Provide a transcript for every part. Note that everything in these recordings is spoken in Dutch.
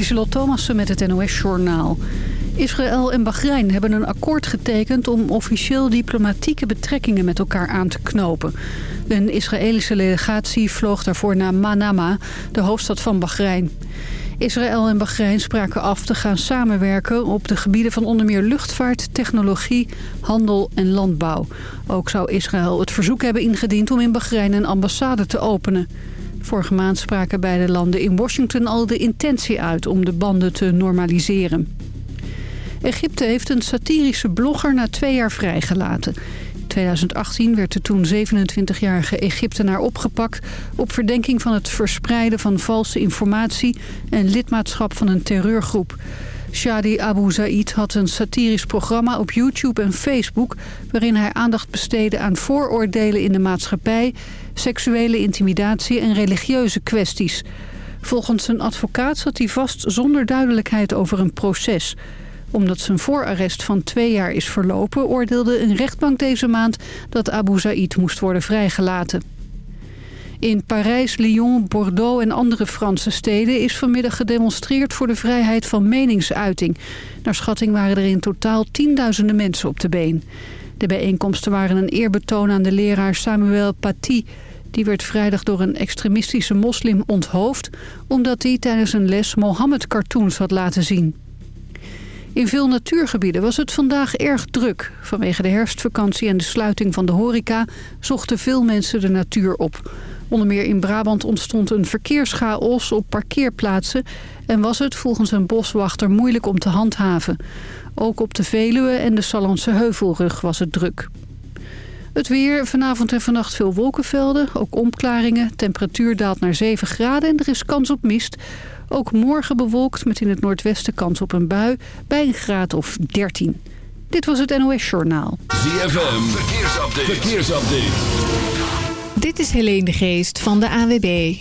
Lieselot Thomassen met het NOS-journaal. Israël en Bahrein hebben een akkoord getekend om officieel diplomatieke betrekkingen met elkaar aan te knopen. Een Israëlische delegatie vloog daarvoor naar Manama, de hoofdstad van Bahrein. Israël en Bahrein spraken af te gaan samenwerken op de gebieden van onder meer luchtvaart, technologie, handel en landbouw. Ook zou Israël het verzoek hebben ingediend om in Bahrein een ambassade te openen. Vorige maand spraken beide landen in Washington al de intentie uit om de banden te normaliseren. Egypte heeft een satirische blogger na twee jaar vrijgelaten. In 2018 werd de toen 27-jarige Egyptenaar opgepakt... op verdenking van het verspreiden van valse informatie... en lidmaatschap van een terreurgroep. Shadi Abu Zaid had een satirisch programma op YouTube en Facebook... waarin hij aandacht besteedde aan vooroordelen in de maatschappij... seksuele intimidatie en religieuze kwesties. Volgens zijn advocaat zat hij vast zonder duidelijkheid over een proces omdat zijn voorarrest van twee jaar is verlopen... oordeelde een rechtbank deze maand dat Abu Zaid moest worden vrijgelaten. In Parijs, Lyon, Bordeaux en andere Franse steden is vanmiddag gedemonstreerd voor de vrijheid van meningsuiting. Naar schatting waren er in totaal tienduizenden mensen op de been. De bijeenkomsten waren een eerbetoon aan de leraar Samuel Paty. Die werd vrijdag door een extremistische moslim onthoofd... omdat hij tijdens een les Mohammed-cartoons had laten zien. In veel natuurgebieden was het vandaag erg druk. Vanwege de herfstvakantie en de sluiting van de horeca zochten veel mensen de natuur op. Onder meer in Brabant ontstond een verkeerschaos op parkeerplaatsen... en was het volgens een boswachter moeilijk om te handhaven. Ook op de Veluwe en de Sallandse Heuvelrug was het druk. Het weer, vanavond en vannacht veel wolkenvelden, ook omklaringen. Temperatuur daalt naar 7 graden en er is kans op mist. Ook morgen bewolkt met in het noordwesten kans op een bui bij een graad of 13. Dit was het NOS Journaal. ZFM, verkeersupdate. verkeersupdate. Dit is Helene de Geest van de AWB.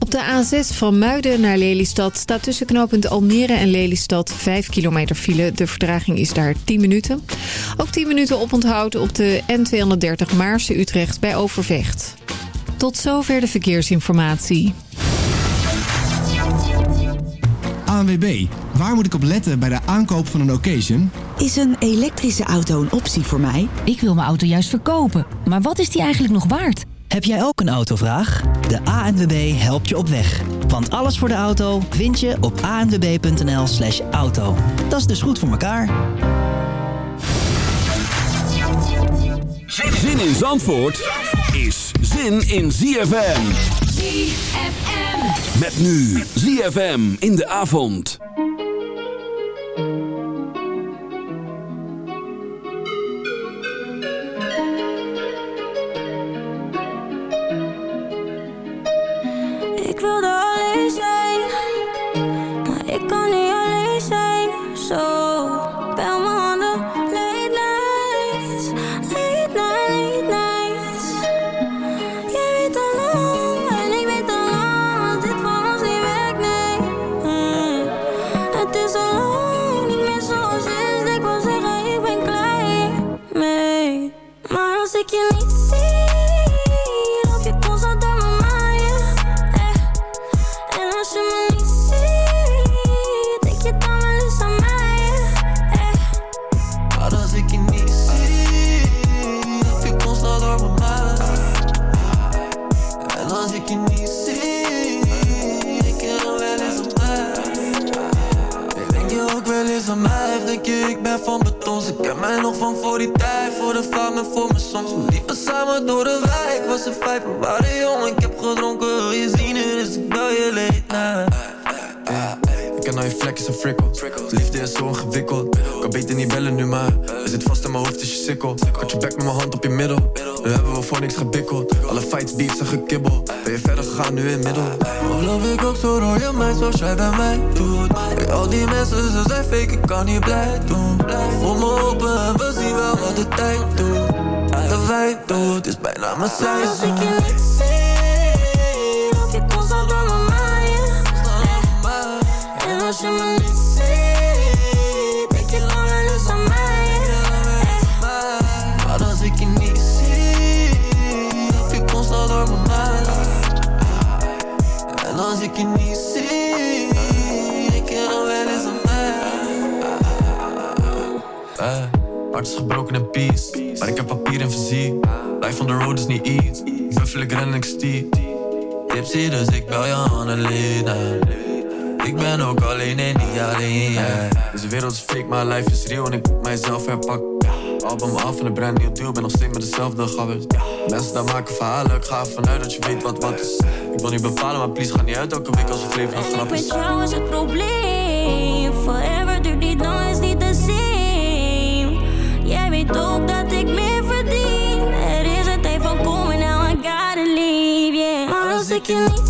Op de A6 van Muiden naar Lelystad staat tussen knooppunt Almere en Lelystad 5 kilometer file. De verdraging is daar 10 minuten. Ook 10 minuten oponthoud op de N230 Maarse-Utrecht bij Overvecht. Tot zover de verkeersinformatie. ANWB, waar moet ik op letten bij de aankoop van een occasion? Is een elektrische auto een optie voor mij? Ik wil mijn auto juist verkopen, maar wat is die eigenlijk nog waard? Heb jij ook een autovraag? De ANWB helpt je op weg. Want alles voor de auto vind je op anwb.nl slash auto. Dat is dus goed voor elkaar. Zin in Zandvoort is zin in ZFM. ZFM. Met nu ZFM in de avond. We liepen samen door de wijk, was een vijf, we waren jong. Ik heb gedronken, wil je zien, dus ik bel je late night. Ik ken al je vlekjes en frikkels Liefde is zo ingewikkeld. Kan beter niet bellen nu maar Er zit vast in mijn hoofd is je sikkel. Kat je bek met mijn hand op je middel. Nu hebben we voor niks gebikkeld. Alle fights, beefs en gekibbel. Ben je verder gegaan nu in middel? Geloof ik ook zo je mij zoals jij bij mij doet. Al die mensen ze zijn fake ik kan niet blij doen. Voel me open en we zien wel wat de tijd doet dat wij doen, het is bijna mijn seizoen Als ik je laat eh, als je me niet ziet, denk je langer dus aan mij. Maar als ik je niet zie, dat je constant door me mij En als ik je niet zie, denk je langer dus mij. Eh, hart is gebroken en peace. Maar ik heb papier en fysiek. Life on the road is niet easy. Buffel, ik ren en ik. Tipsy, dus ik bel je Annelena. Ik ben ook alleen en niet alleen, yeah. Deze wereld is fake, maar life is real en ik moet mijzelf herpakken. Album af en een brand nieuw deal, ben nog steeds met dezelfde gabbers. Mensen daar maken verhalen, ik ga vanuit dat je weet wat wat is. Ik wil niet bepalen, maar please ga niet uit elke week als leven nog grap is. jou is het probleem. Forever duurt weet ook dat ik meer verdien. Er is een tijd van komen, now I gotta leave, yeah. Maar als ik je niet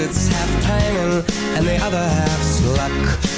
it's half timing and the other half's luck.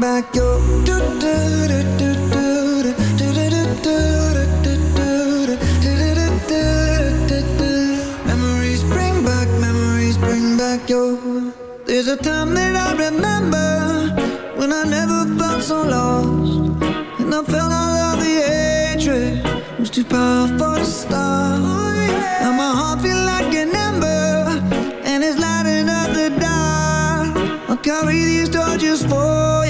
back your memories bring back memories bring back your there's a time that I remember when I never felt so lost and I felt all of the hatred it was too powerful to stop oh, and yeah. my heart feel like an ember and it's lighting up the dark I carry these torches for you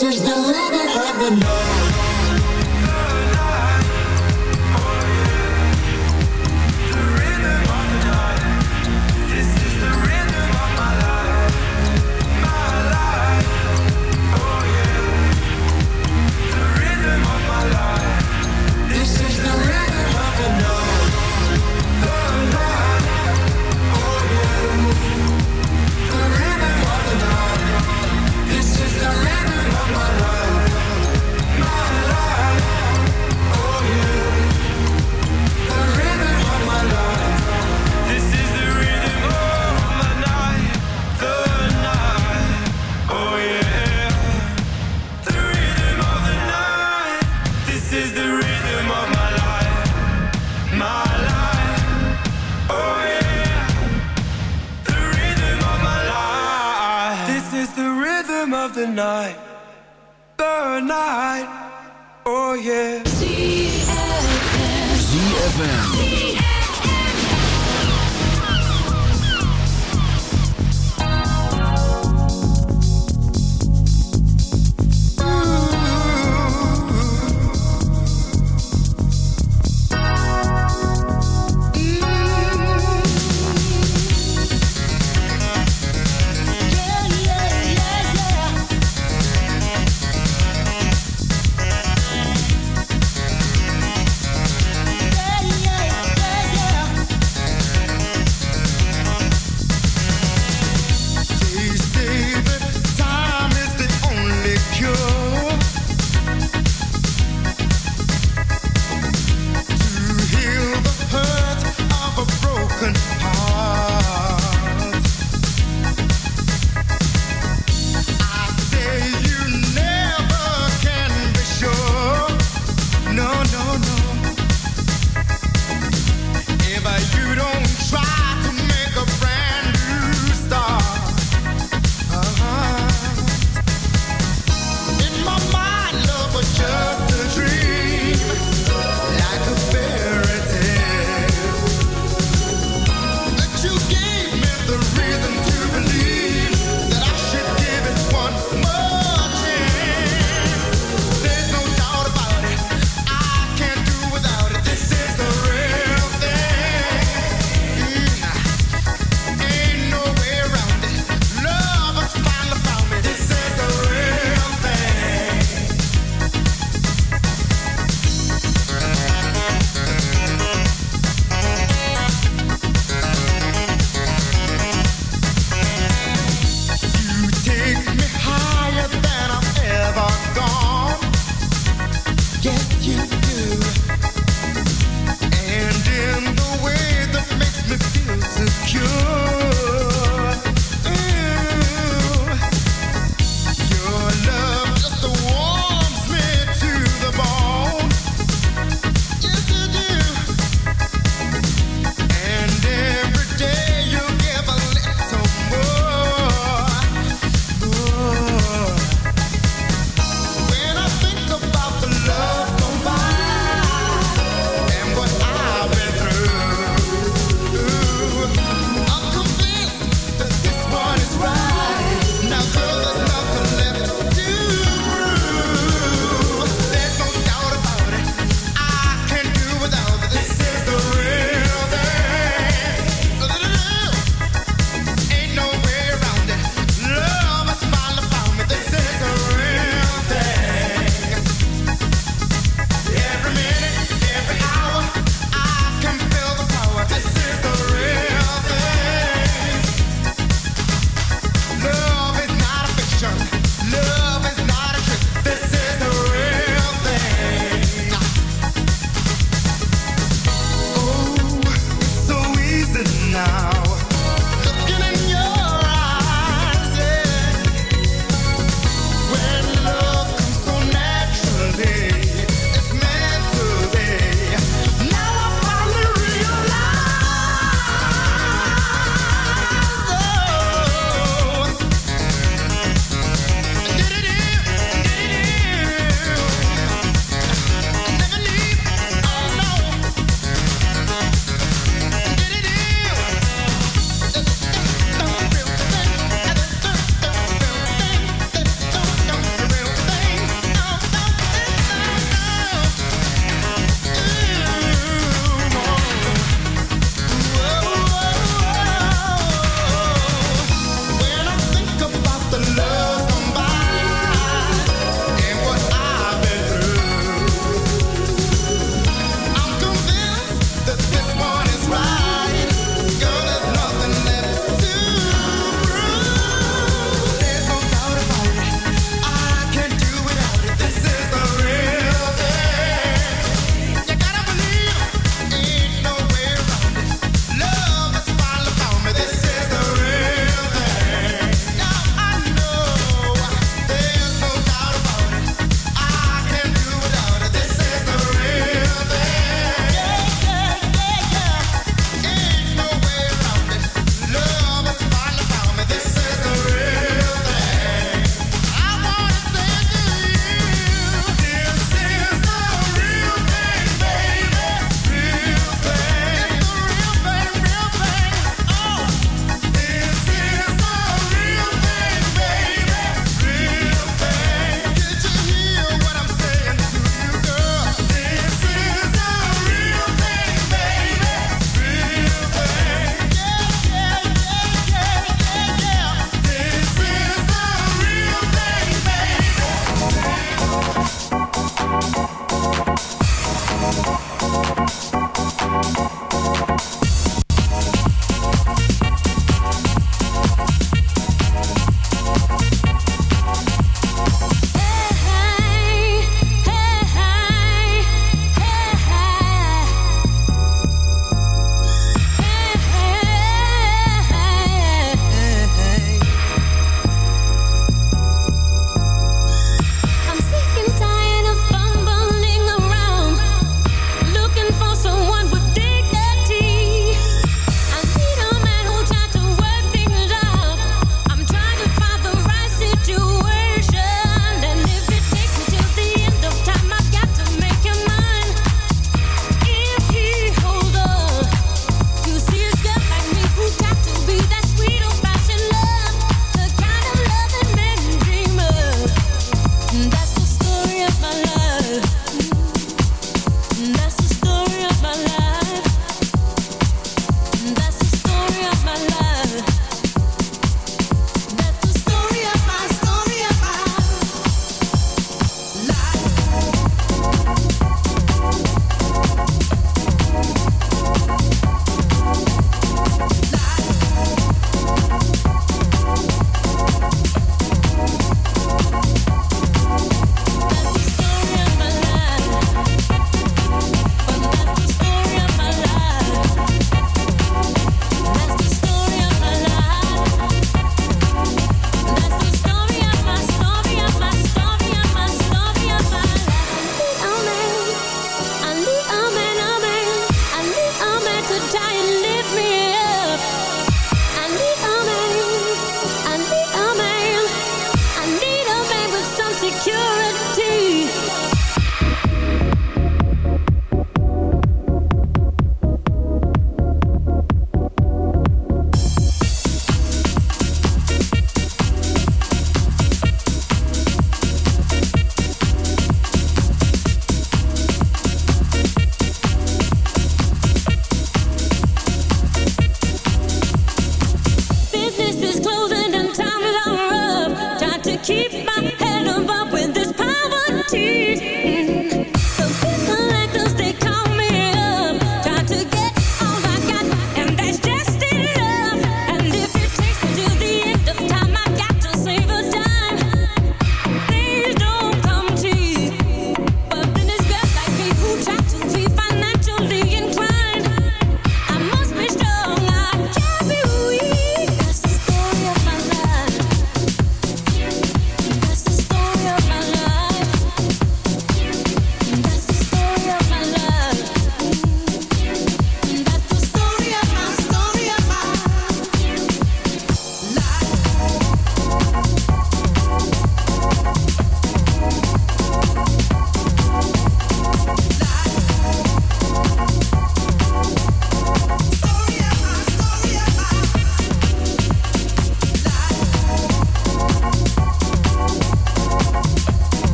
Is the rhythm of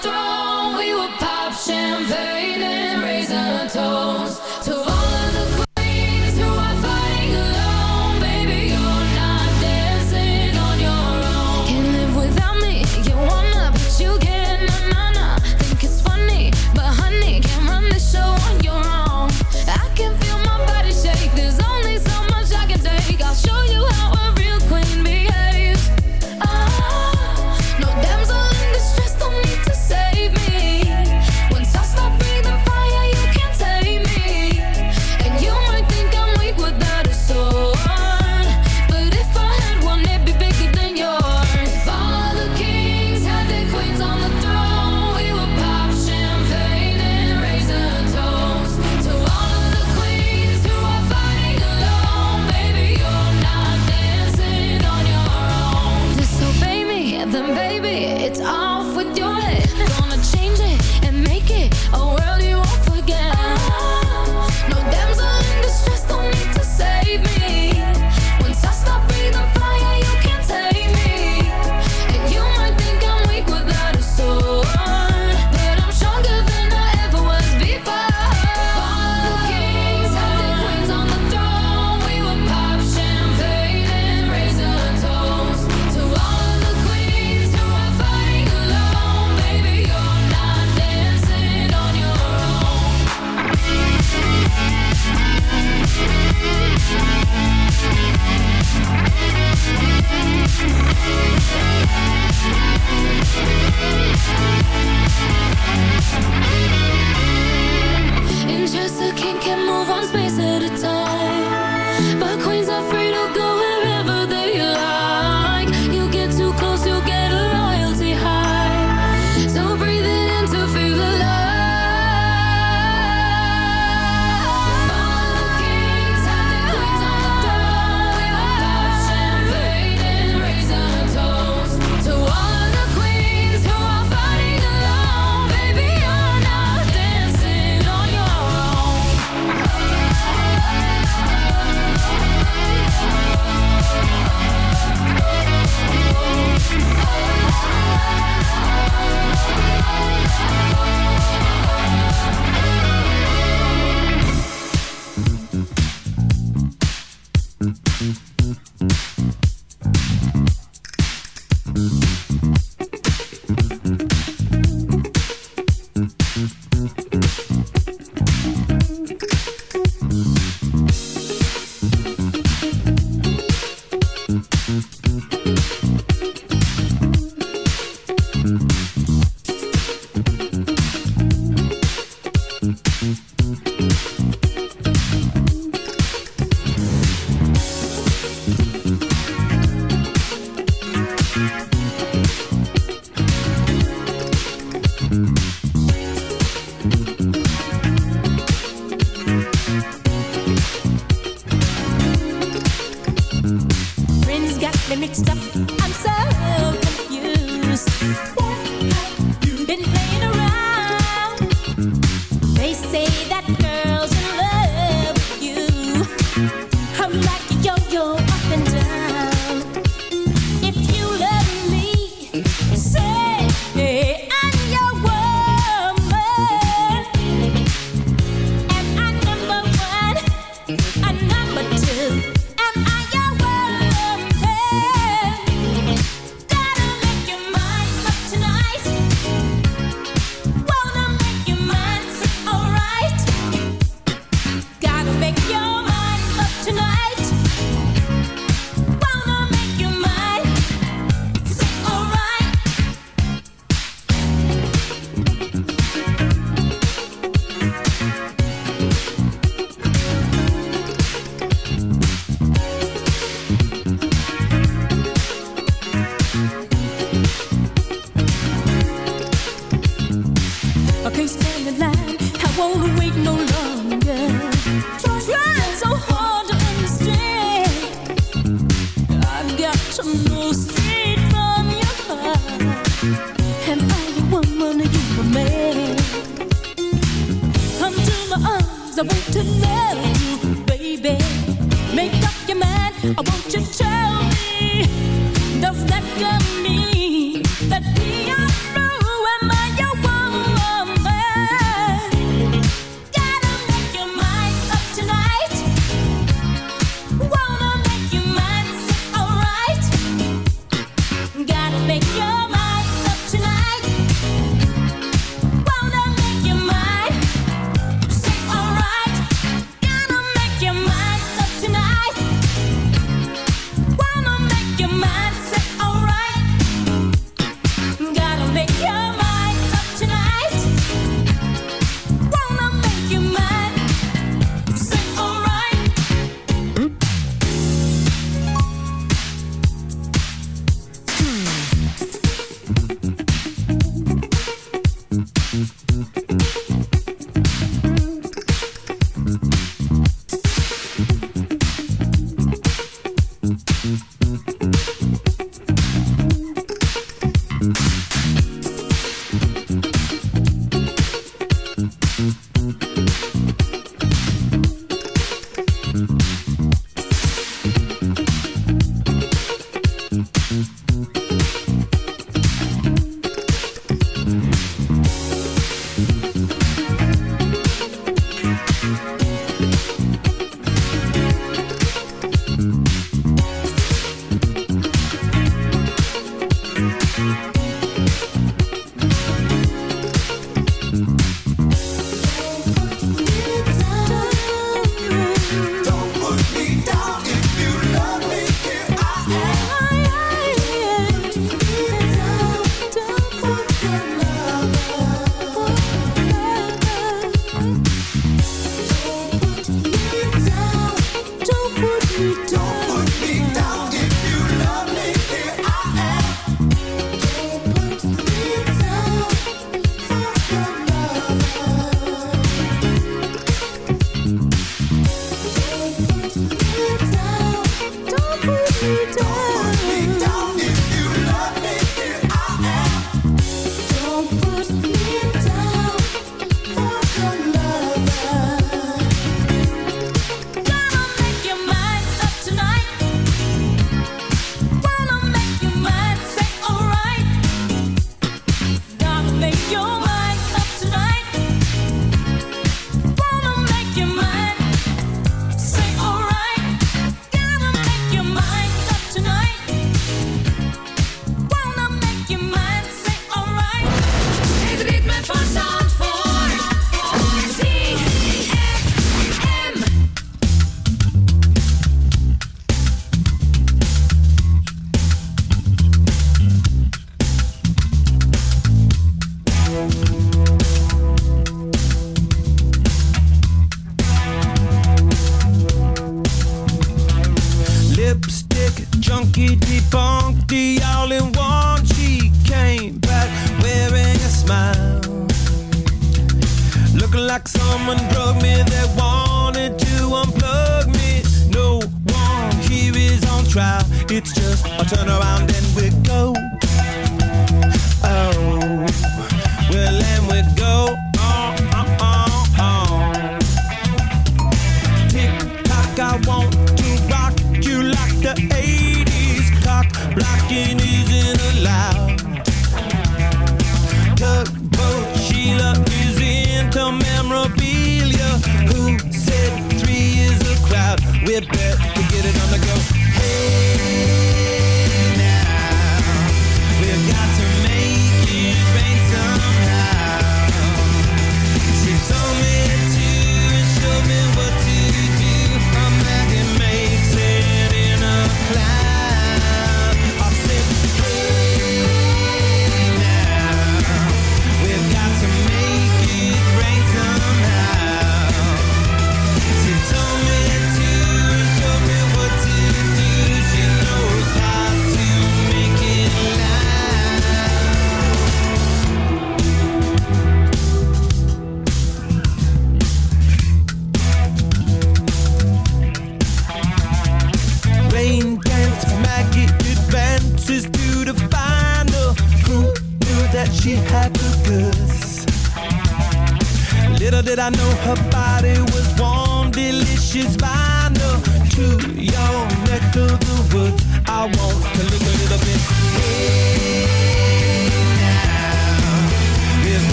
throne, we would pop champagne and raise a toast.